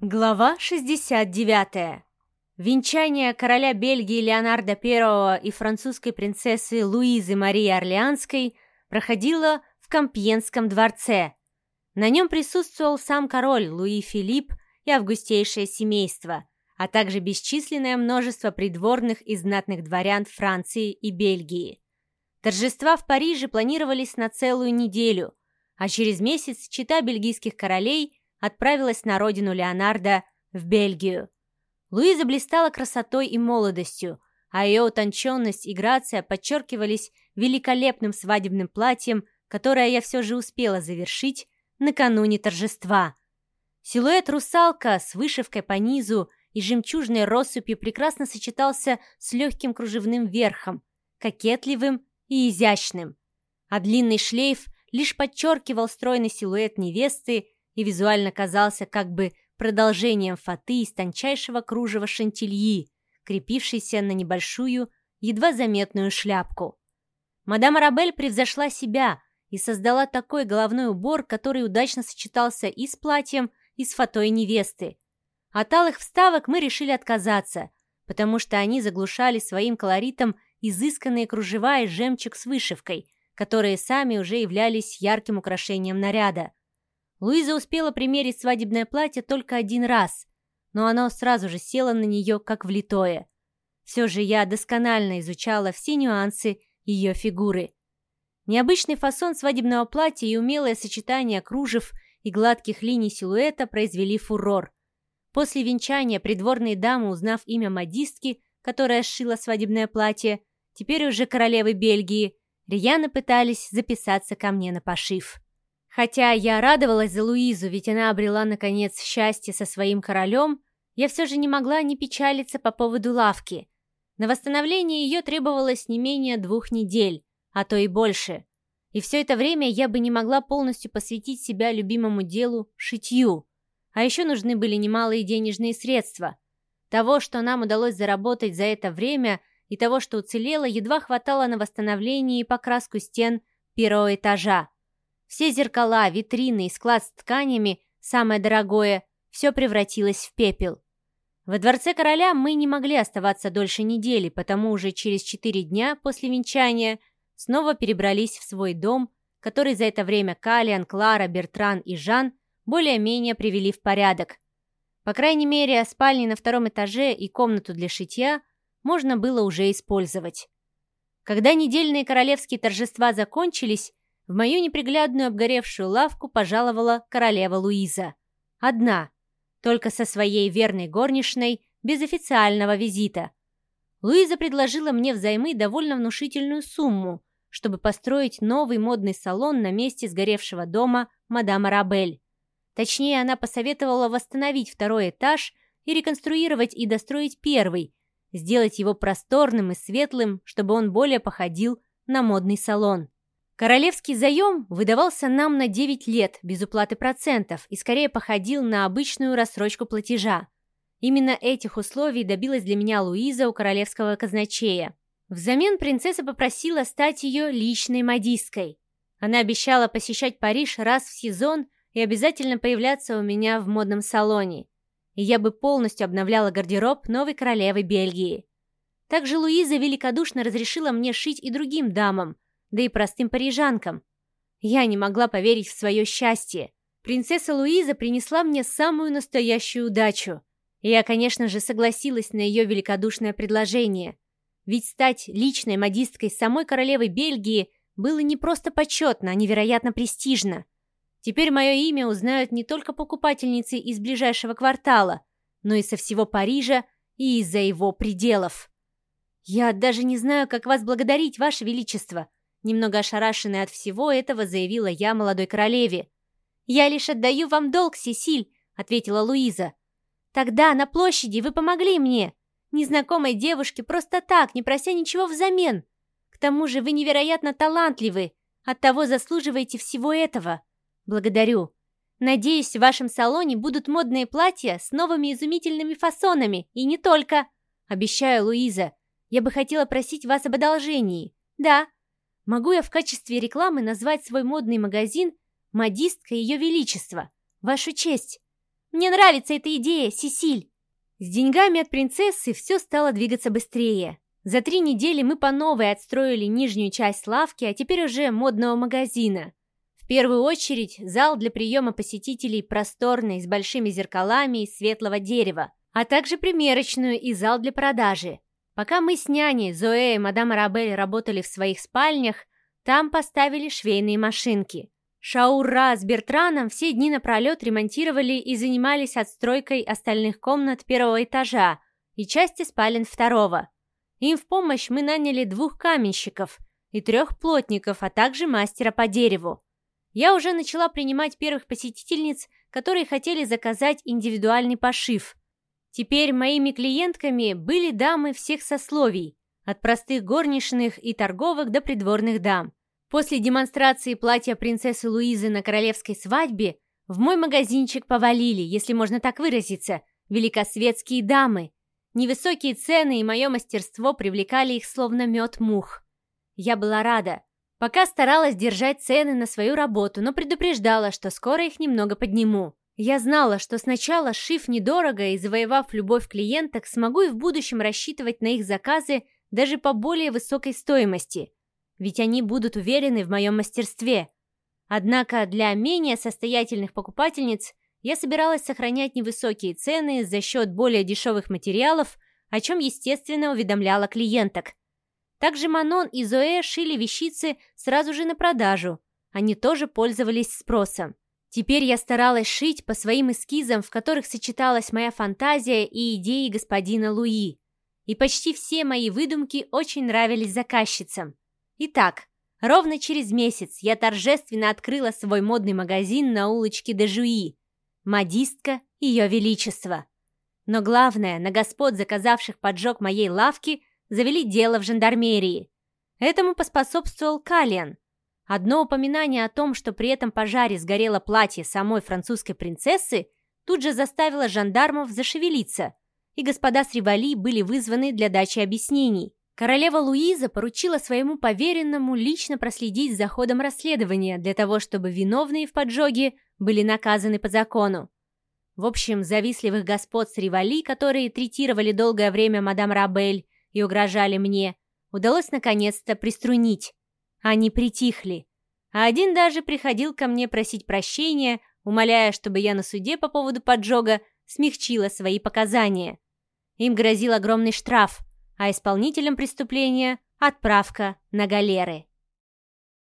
Глава 69. Венчание короля Бельгии Леонарда I и французской принцессы Луизы Марии Орлеанской проходило в Компьенском дворце. На нем присутствовал сам король Луи Филипп и августейшее семейство, а также бесчисленное множество придворных и знатных дворян Франции и Бельгии. Торжества в Париже планировались на целую неделю, а через месяц чита бельгийских королей – отправилась на родину Леонардо, в Бельгию. Луиза блистала красотой и молодостью, а ее утонченность и грация подчеркивались великолепным свадебным платьем, которое я все же успела завершить накануне торжества. Силуэт русалка с вышивкой по низу и жемчужной россыпью прекрасно сочетался с легким кружевным верхом, кокетливым и изящным. А длинный шлейф лишь подчеркивал стройный силуэт невесты и визуально казался как бы продолжением фаты из тончайшего кружева шантильи, крепившейся на небольшую, едва заметную шляпку. Мадам Арабель превзошла себя и создала такой головной убор, который удачно сочетался и с платьем, и с фатой невесты. От алых вставок мы решили отказаться, потому что они заглушали своим колоритом изысканные кружева и жемчуг с вышивкой, которые сами уже являлись ярким украшением наряда. Луиза успела примерить свадебное платье только один раз, но оно сразу же село на нее как влитое. Все же я досконально изучала все нюансы ее фигуры. Необычный фасон свадебного платья и умелое сочетание кружев и гладких линий силуэта произвели фурор. После венчания придворные дамы, узнав имя модистки, которая сшила свадебное платье, теперь уже королевы Бельгии, рьяно пытались записаться ко мне на пошив. Хотя я радовалась за Луизу, ведь она обрела, наконец, счастье со своим королем, я все же не могла не печалиться по поводу лавки. На восстановление ее требовалось не менее двух недель, а то и больше. И все это время я бы не могла полностью посвятить себя любимому делу – шитью. А еще нужны были немалые денежные средства. Того, что нам удалось заработать за это время, и того, что уцелело, едва хватало на восстановление и покраску стен первого этажа. Все зеркала, витрины и склад с тканями, самое дорогое, все превратилось в пепел. Во дворце короля мы не могли оставаться дольше недели, потому уже через четыре дня после венчания снова перебрались в свой дом, который за это время Калиан, Клара, Бертран и Жан более-менее привели в порядок. По крайней мере, спальни на втором этаже и комнату для шитья можно было уже использовать. Когда недельные королевские торжества закончились, в мою неприглядную обгоревшую лавку пожаловала королева Луиза. Одна, только со своей верной горничной, без официального визита. Луиза предложила мне взаймы довольно внушительную сумму, чтобы построить новый модный салон на месте сгоревшего дома мадам Арабель. Точнее, она посоветовала восстановить второй этаж и реконструировать и достроить первый, сделать его просторным и светлым, чтобы он более походил на модный салон. Королевский заем выдавался нам на 9 лет без уплаты процентов и скорее походил на обычную рассрочку платежа. Именно этих условий добилась для меня Луиза у королевского казначея. Взамен принцесса попросила стать ее личной модисткой. Она обещала посещать Париж раз в сезон и обязательно появляться у меня в модном салоне. И я бы полностью обновляла гардероб новой королевы Бельгии. Также Луиза великодушно разрешила мне шить и другим дамам – да и простым парижанкам. Я не могла поверить в свое счастье. Принцесса Луиза принесла мне самую настоящую удачу. Я, конечно же, согласилась на ее великодушное предложение. Ведь стать личной модисткой самой королевы Бельгии было не просто почетно, а невероятно престижно. Теперь мое имя узнают не только покупательницы из ближайшего квартала, но и со всего Парижа и из-за его пределов. «Я даже не знаю, как вас благодарить, Ваше Величество», Немного ошарашенная от всего этого, заявила я молодой королеве. «Я лишь отдаю вам долг, Сесиль», — ответила Луиза. «Тогда на площади вы помогли мне, незнакомой девушке, просто так, не прося ничего взамен. К тому же вы невероятно талантливы, оттого заслуживаете всего этого. Благодарю. Надеюсь, в вашем салоне будут модные платья с новыми изумительными фасонами, и не только. Обещаю, Луиза, я бы хотела просить вас об одолжении. Да, Могу я в качестве рекламы назвать свой модный магазин «Модистка Ее Величества»? Вашу честь!» Мне нравится эта идея, Сесиль!» С деньгами от принцессы все стало двигаться быстрее. За три недели мы по новой отстроили нижнюю часть лавки, а теперь уже модного магазина. В первую очередь зал для приема посетителей просторный, с большими зеркалами из светлого дерева, а также примерочную и зал для продажи. Пока мы с няней, Зоэ и мадам Арабель работали в своих спальнях, там поставили швейные машинки. Шаура с Бертраном все дни напролет ремонтировали и занимались отстройкой остальных комнат первого этажа и части спален второго. Им в помощь мы наняли двух каменщиков и трех плотников, а также мастера по дереву. Я уже начала принимать первых посетительниц, которые хотели заказать индивидуальный пошив. Теперь моими клиентками были дамы всех сословий, от простых горничных и торговок до придворных дам. После демонстрации платья принцессы Луизы на королевской свадьбе в мой магазинчик повалили, если можно так выразиться, великосветские дамы, Невысокие цены и мое мастерство привлекали их словно мед мух. Я была рада. Пока старалась держать цены на свою работу, но предупреждала, что скоро их немного подниму. Я знала, что сначала, шив недорого и завоевав любовь клиенток, смогу и в будущем рассчитывать на их заказы даже по более высокой стоимости, ведь они будут уверены в моем мастерстве. Однако для менее состоятельных покупательниц я собиралась сохранять невысокие цены за счет более дешевых материалов, о чем, естественно, уведомляла клиенток. Также Манон и Зоэ шили вещицы сразу же на продажу. Они тоже пользовались спросом. Теперь я старалась шить по своим эскизам, в которых сочеталась моя фантазия и идеи господина Луи. И почти все мои выдумки очень нравились заказчицам. Итак, ровно через месяц я торжественно открыла свой модный магазин на улочке Дежуи, модистка Ее Величества. Но главное, на господ, заказавших поджог моей лавки, завели дело в жандармерии. Этому поспособствовал Калиан. Одно упоминание о том, что при этом пожаре сгорело платье самой французской принцессы, тут же заставило жандармов зашевелиться, и господа с Ривали были вызваны для дачи объяснений. Королева Луиза поручила своему поверенному лично проследить за ходом расследования для того, чтобы виновные в поджоге были наказаны по закону. В общем, завистливых господ с Ривали, которые третировали долгое время мадам Рабель и угрожали мне, удалось наконец-то приструнить. Они притихли. А один даже приходил ко мне просить прощения, умоляя, чтобы я на суде по поводу поджога смягчила свои показания. Им грозил огромный штраф, а исполнителям преступления – отправка на галеры.